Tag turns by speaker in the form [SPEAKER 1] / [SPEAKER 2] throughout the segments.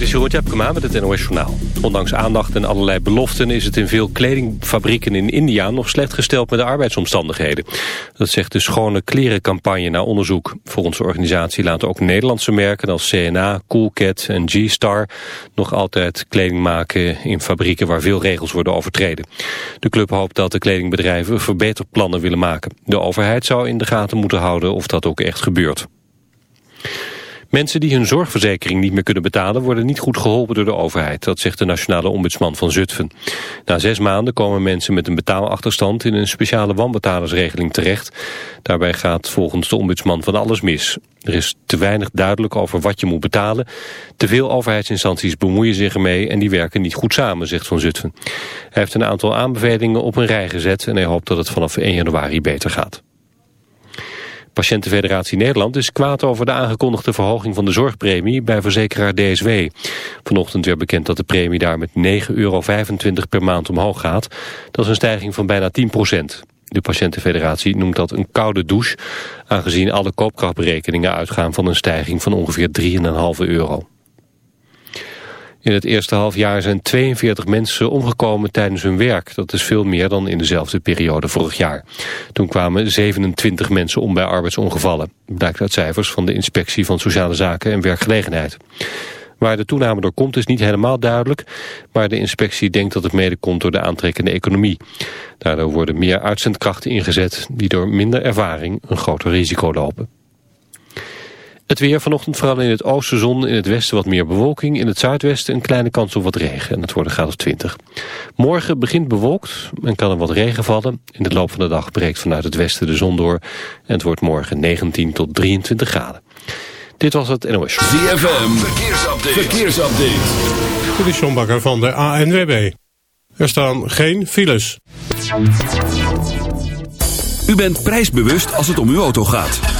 [SPEAKER 1] Dit is Jeroen Tjepkema met het NOS Journaal. Ondanks aandacht en allerlei beloften is het in veel kledingfabrieken in India nog slecht gesteld met de arbeidsomstandigheden. Dat zegt de Schone Klerencampagne na onderzoek. Volgens de organisatie laten ook Nederlandse merken als CNA, Coolcat en G-Star nog altijd kleding maken in fabrieken waar veel regels worden overtreden. De club hoopt dat de kledingbedrijven verbeterplannen willen maken. De overheid zou in de gaten moeten houden of dat ook echt gebeurt. Mensen die hun zorgverzekering niet meer kunnen betalen... worden niet goed geholpen door de overheid. Dat zegt de nationale ombudsman van Zutphen. Na zes maanden komen mensen met een betaalachterstand... in een speciale wanbetalersregeling terecht. Daarbij gaat volgens de ombudsman van alles mis. Er is te weinig duidelijk over wat je moet betalen. Te veel overheidsinstanties bemoeien zich ermee... en die werken niet goed samen, zegt Van Zutphen. Hij heeft een aantal aanbevelingen op een rij gezet... en hij hoopt dat het vanaf 1 januari beter gaat. Patiëntenfederatie Nederland is kwaad over de aangekondigde verhoging van de zorgpremie bij verzekeraar DSW. Vanochtend werd bekend dat de premie daar met 9,25 euro per maand omhoog gaat. Dat is een stijging van bijna 10 procent. De patiëntenfederatie noemt dat een koude douche, aangezien alle koopkrachtberekeningen uitgaan van een stijging van ongeveer 3,5 euro. In het eerste halfjaar zijn 42 mensen omgekomen tijdens hun werk. Dat is veel meer dan in dezelfde periode vorig jaar. Toen kwamen 27 mensen om bij arbeidsongevallen. Blijkt uit cijfers van de Inspectie van Sociale Zaken en Werkgelegenheid. Waar de toename door komt is niet helemaal duidelijk, maar de inspectie denkt dat het mede komt door de aantrekkende economie. Daardoor worden meer uitzendkrachten ingezet die door minder ervaring een groter risico lopen. Het weer vanochtend vooral in het oosten zon, in het westen wat meer bewolking. In het zuidwesten een kleine kans op wat regen en het wordt een graad of 20. Morgen begint bewolkt en kan er wat regen vallen. In de loop van de dag breekt vanuit het westen de zon door. En het wordt morgen 19 tot 23 graden. Dit was het NOS.
[SPEAKER 2] ZFM, verkeersupdate. verkeersupdate.
[SPEAKER 3] Dit is John Bakker van de ANWB. Er staan geen files.
[SPEAKER 2] U bent prijsbewust als het om uw auto gaat.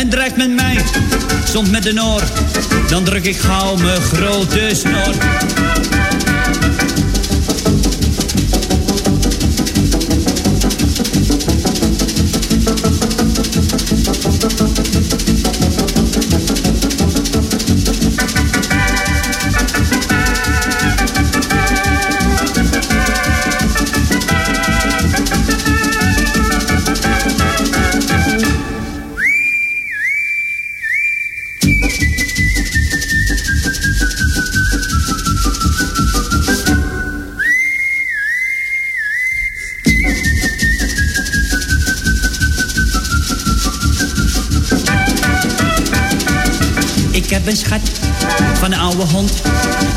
[SPEAKER 4] En dreigt met mij, soms met een oor. Dan druk ik gauw mijn grote snor.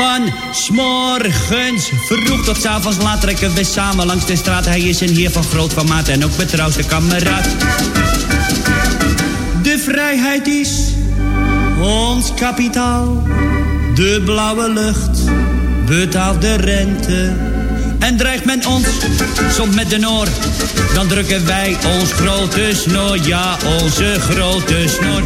[SPEAKER 4] Van s'morgens vroeg tot 's avonds laat trekken we samen langs de straat. Hij is een heer van groot formaat en ook betrouwde kameraad. De vrijheid is ons kapitaal. De blauwe lucht betaalt de rente. En dreigt men ons soms met de noor, dan drukken wij ons grote snor, ja onze grote snor.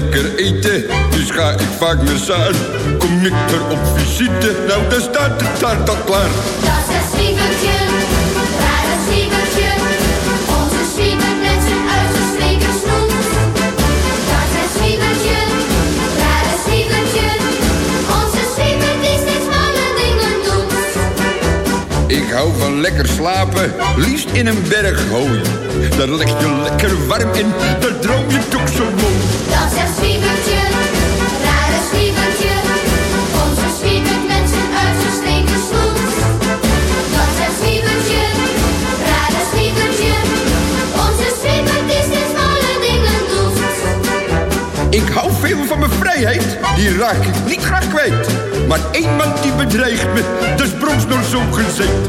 [SPEAKER 5] Lekker eten, dus ga ik vaak naar Saar. Kom ik er op visite, nou dan staat de taart al klaar.
[SPEAKER 6] Dat is het zwiebertje, daar het zwiebertje. Onze zwiebert met zijn uitgestreken snoet. Dat is het zwiebertje, daar het zwiebertje. Onze zwiebert die steeds malle dingen doet.
[SPEAKER 5] Ik hou van lekker slapen, liefst in een berg hooi. Daar leg je lekker warm in, daar droom veel van mijn vrijheid, die raak ik niet graag kwijt. Maar één man die bedreigt me, dat is brons nog zo gezegd.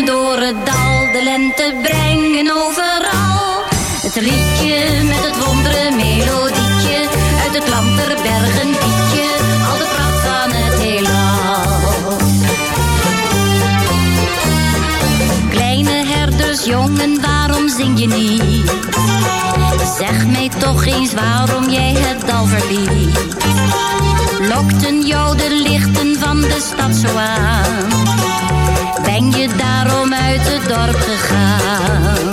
[SPEAKER 6] Door het dal de lente brengen overal. Het liedje met het wondere melodietje uit het land der bergen liedje, al de pracht van het heelal. Kleine herdersjongen, waarom zing je niet? Zeg mij toch eens waarom jij het dal verliet. Lokten jou de lichten van de stad zo aan? Ben je daarom uit het dorp gegaan?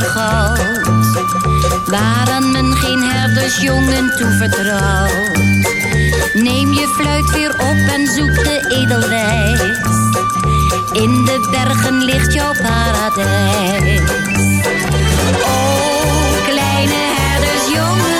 [SPEAKER 6] zonder goud. Waren men geen herdersjongen toevertrouwd. Neem je fluit weer op en zoek de edelwijs.
[SPEAKER 7] In de bergen ligt jouw paradijs. O, oh,
[SPEAKER 8] kleine herdersjongen.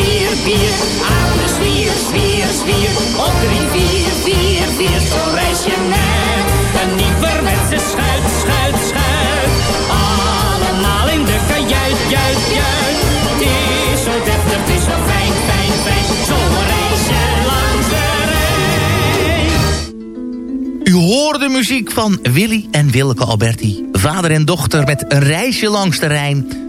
[SPEAKER 8] Vier, vier. Aan zwier, zwier. Op drie, vier, vier, vier. Zo reis je met een nieuwerwetse schuit, schuit, schuit. Allemaal in de kajuit, juit, juit. Het is zo deftig, het is zo fijn, fijn, fijn. Zo reis je langs de Rijn.
[SPEAKER 9] U hoorde de muziek van Willy en Willeke Alberti. Vader en dochter met een reisje langs de Rijn.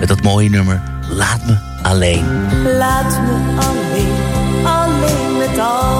[SPEAKER 9] met dat mooie nummer Laat Me Alleen.
[SPEAKER 10] Laat me alleen, alleen met al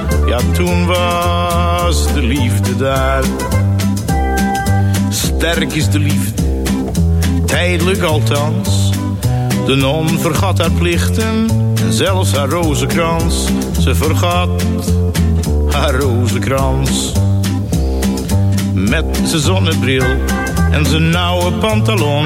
[SPEAKER 11] Ja, toen was de liefde daar. Sterk is de liefde, tijdelijk althans. De non vergat haar plichten en zelfs haar rozenkrans. Ze vergat haar rozenkrans. Met zijn zonnebril en zijn nauwe pantalon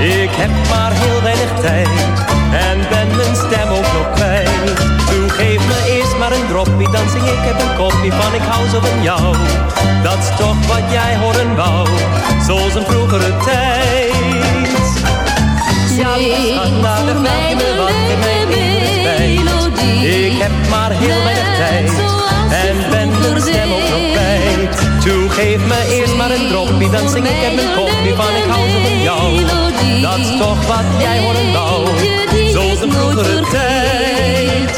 [SPEAKER 6] Ik
[SPEAKER 12] heb maar heel weinig tijd en ben mijn stem ook nog kwijt. Doe geef me eerst maar een droppie, dan zing ik heb een kopje van ik hou zo van jou. Dat is toch wat jij horen wou, zoals een vroegere tijd. Ja, laat de me wat in mijn spijt. Ik heb maar heel weinig tijd en ben mijn stem ook nog kwijt. Toe, geef me eerst maar een droppie, dan zing ik heb een kopje van ik hou zo van jou. Dat is toch wat jij horen wou, zoals een vroegere tijd.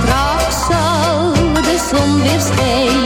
[SPEAKER 6] Straks zal de zon weer schijnen.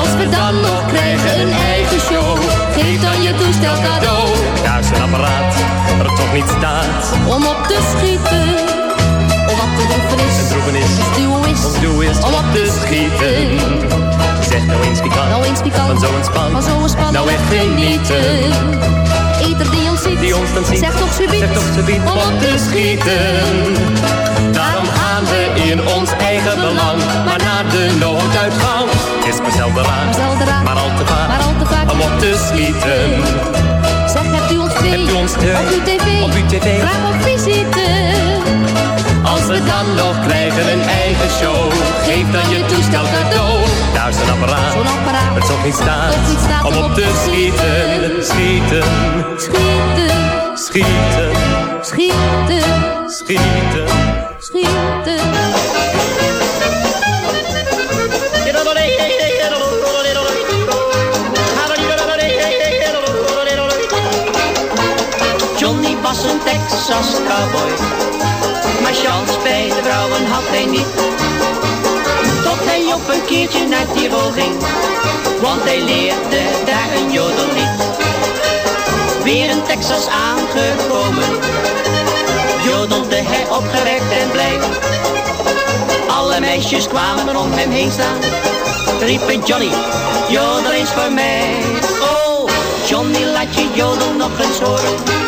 [SPEAKER 6] Als we dan nog krijgen een eigen show, geef dan je toestel cadeau.
[SPEAKER 12] Daar is een apparaat, er toch niet staat.
[SPEAKER 6] Om op te schieten, om wat te droeven is.
[SPEAKER 12] Een troeven is,
[SPEAKER 6] is,
[SPEAKER 12] is om op te schieten. Zeg nou eens wie kan,
[SPEAKER 6] nou eens pikant.
[SPEAKER 12] van zo'n span.
[SPEAKER 6] Van zo'n span,
[SPEAKER 12] Nou echt genieten.
[SPEAKER 6] Ieder die ons ziet,
[SPEAKER 12] Die ons dan ziet,
[SPEAKER 6] zegt toch subiet,
[SPEAKER 12] zegt toch subiet
[SPEAKER 6] om op te schieten.
[SPEAKER 12] Daarom gaan we in ons eigen belang, maar naar de nooduitgang. Is maar zelden raar, maar al te vaak,
[SPEAKER 6] maar al te vaak.
[SPEAKER 12] om op te schieten.
[SPEAKER 6] Zeg, hebt u ons twee
[SPEAKER 12] Hebt u ons twee
[SPEAKER 6] op uw tv?
[SPEAKER 12] op uw tv?
[SPEAKER 6] Graag op visite.
[SPEAKER 12] Als we dan nog krijgen een eigen show, geef dan je toestel cadeau. Daar is een apparaat,
[SPEAKER 6] Zo'n apparaat,
[SPEAKER 12] het toch niet staat,
[SPEAKER 6] staat
[SPEAKER 12] om op te. Schieten, Schieten,
[SPEAKER 6] schieten,
[SPEAKER 12] schieten,
[SPEAKER 6] schieten.
[SPEAKER 12] schieten.
[SPEAKER 13] Texas cowboy, maar chance bij de vrouwen had hij niet. Tot hij op een keertje naar Tirol ging, want hij leerde daar een jodellied. Weer in Texas aangekomen, jodelde hij opgewekt en blij. Alle meisjes kwamen om hem heen staan, riepen Johnny, jodel eens voor mij. Oh, Johnny laat je jodel nog eens horen.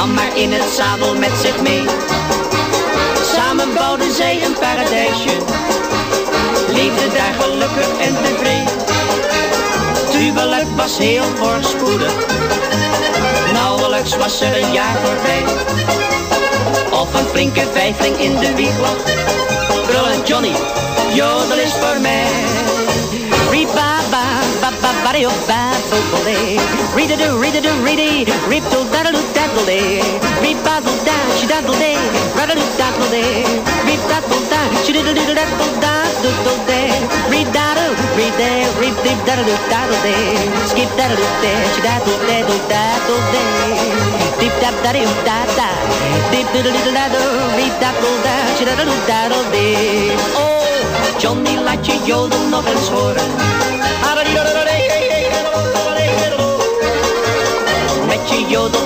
[SPEAKER 13] nam maar in het zadel met zich mee. Samen bouwden zij een paradijsje, leefden daar gelukkig en tevreden. Tubeluik was heel voorspoedig, nauwelijks was er een jaar voorbij. Of een flinke vijfling in de wieg lag, brullen Johnny, jodel is voor mij. vocally. Read a do, read a do, ready. Reap do, daddle do, daddle day. Reap basil dash, daddle day. Rattle do, daddle day. Reap daddle dash, diddle diddle daddle daddle daddle day. Read daddle, read day, reap deep daddle do, daddle day. Skip daddle do, dash, daddle daddle daddle day. Deep dap daddy do, da da. Deep diddle diddle daddle, read daddle dash, daddle do, daddle day. Oh, Johnny laat je joden nog eens horen. Adadidadadadee.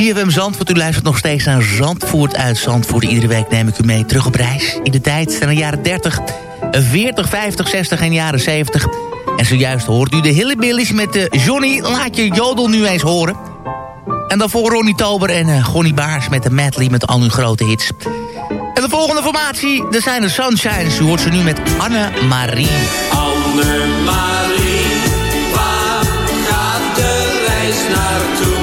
[SPEAKER 9] CFM Zandvoort, u luistert nog steeds naar Zandvoort uit Zandvoort. Iedere week neem ik u mee terug op reis. In de tijd zijn de jaren 30, 40, 50, 60 en jaren 70. En zojuist hoort u de Hillebillies met de Johnny Laat je Jodel nu eens horen. En daarvoor Ronnie Tober en uh, Gonnie Baars met de medley met al hun grote hits. En de volgende formatie, dat zijn de Sunshines. U hoort ze nu met Anne-Marie.
[SPEAKER 14] Anne-Marie, waar gaat de reis naartoe?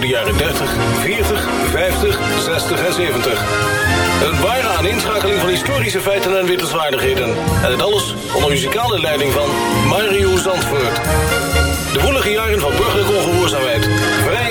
[SPEAKER 14] De
[SPEAKER 15] jaren 30, 40, 50, 60 en 70. Een ware aaninschakeling van historische feiten en wittelswaardigheden. En het alles onder muzikale leiding van Mario Zandvoort. De woelige jaren van burgerlijke ongehoorzaamheid,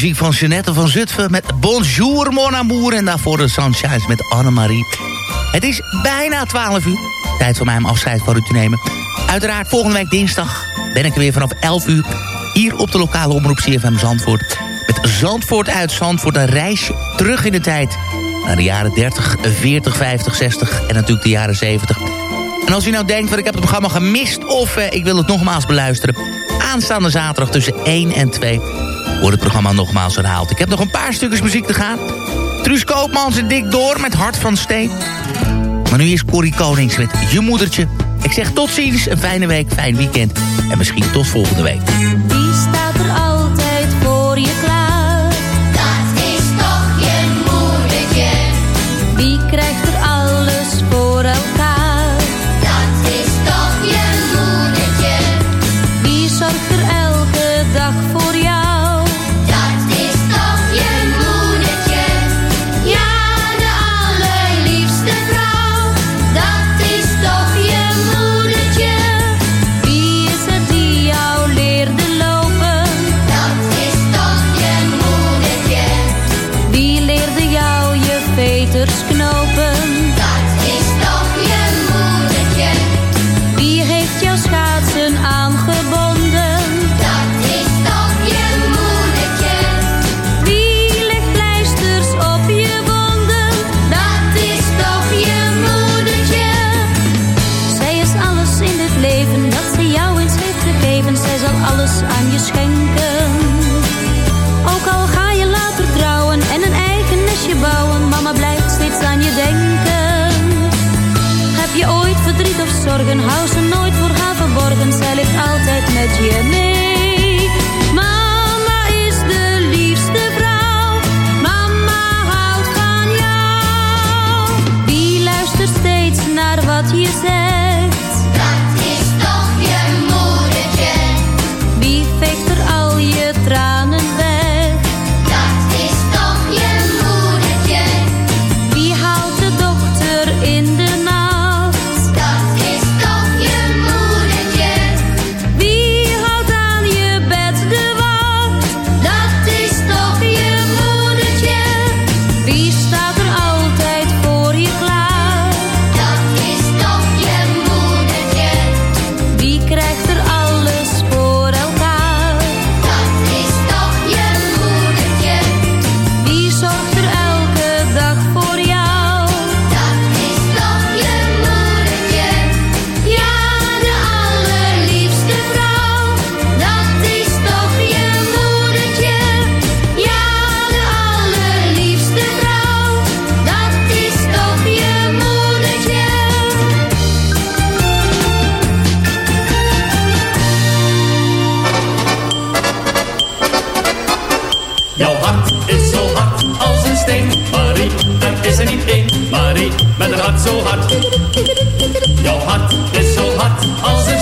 [SPEAKER 9] muziek van Jeanette van Zutphen met Bonjour mon amour. En daarvoor de Sunshines met Annemarie. Het is bijna 12 uur. Tijd voor mij om afscheid van u te nemen. Uiteraard volgende week dinsdag ben ik er weer vanaf 11 uur. Hier op de lokale omroep CFM Zandvoort. Met Zandvoort uit Zandvoort. Een reisje terug in de tijd. Naar de jaren 30, 40, 50, 60 en natuurlijk de jaren 70. En als u nou denkt, van ik heb het programma gemist... of eh, ik wil het nogmaals beluisteren... aanstaande zaterdag tussen 1 en 2 wordt het programma nogmaals herhaald. Ik heb nog een paar stukjes muziek te gaan. Truus Koopmans en Dik Door met Hart van Steen. Maar nu is Corrie Konings met Je Moedertje. Ik zeg tot ziens, een fijne week, fijn weekend... en misschien tot volgende week.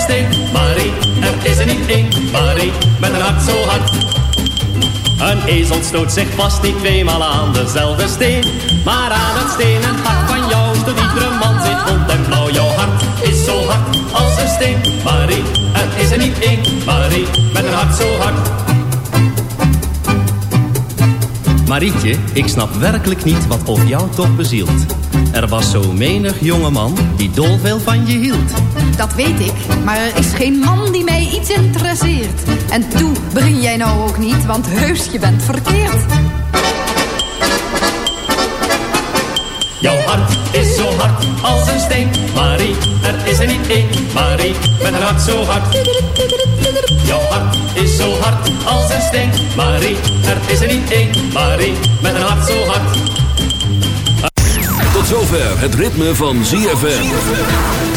[SPEAKER 12] Steen, Marie. Er is er niet één, Marie, met een hart zo hard. Een ezel stoot zich vast niet tweemaal aan dezelfde steen. Maar aan het stenen hart van jou stoot iedere man zit rond en blauw. Jouw hart is zo hard als een steen, Marie. Er is er niet één, Marie, met een hart zo hard. Marietje, ik snap werkelijk niet wat of jou toch bezielt. Er was zo menig jongeman die dolveel van je hield.
[SPEAKER 16] Dat weet ik, maar er is geen man die mij iets interesseert. En toe begin jij nou ook niet, want heus, je bent verkeerd.
[SPEAKER 12] Jouw hart is zo hard als een steen, Marie. Er is er niet één, Marie, met een hart zo hard. Jouw hart is zo hard als een steen, Marie. Er is er niet één, Marie, met een hart zo hard.
[SPEAKER 2] Tot zover het ritme van ZFM.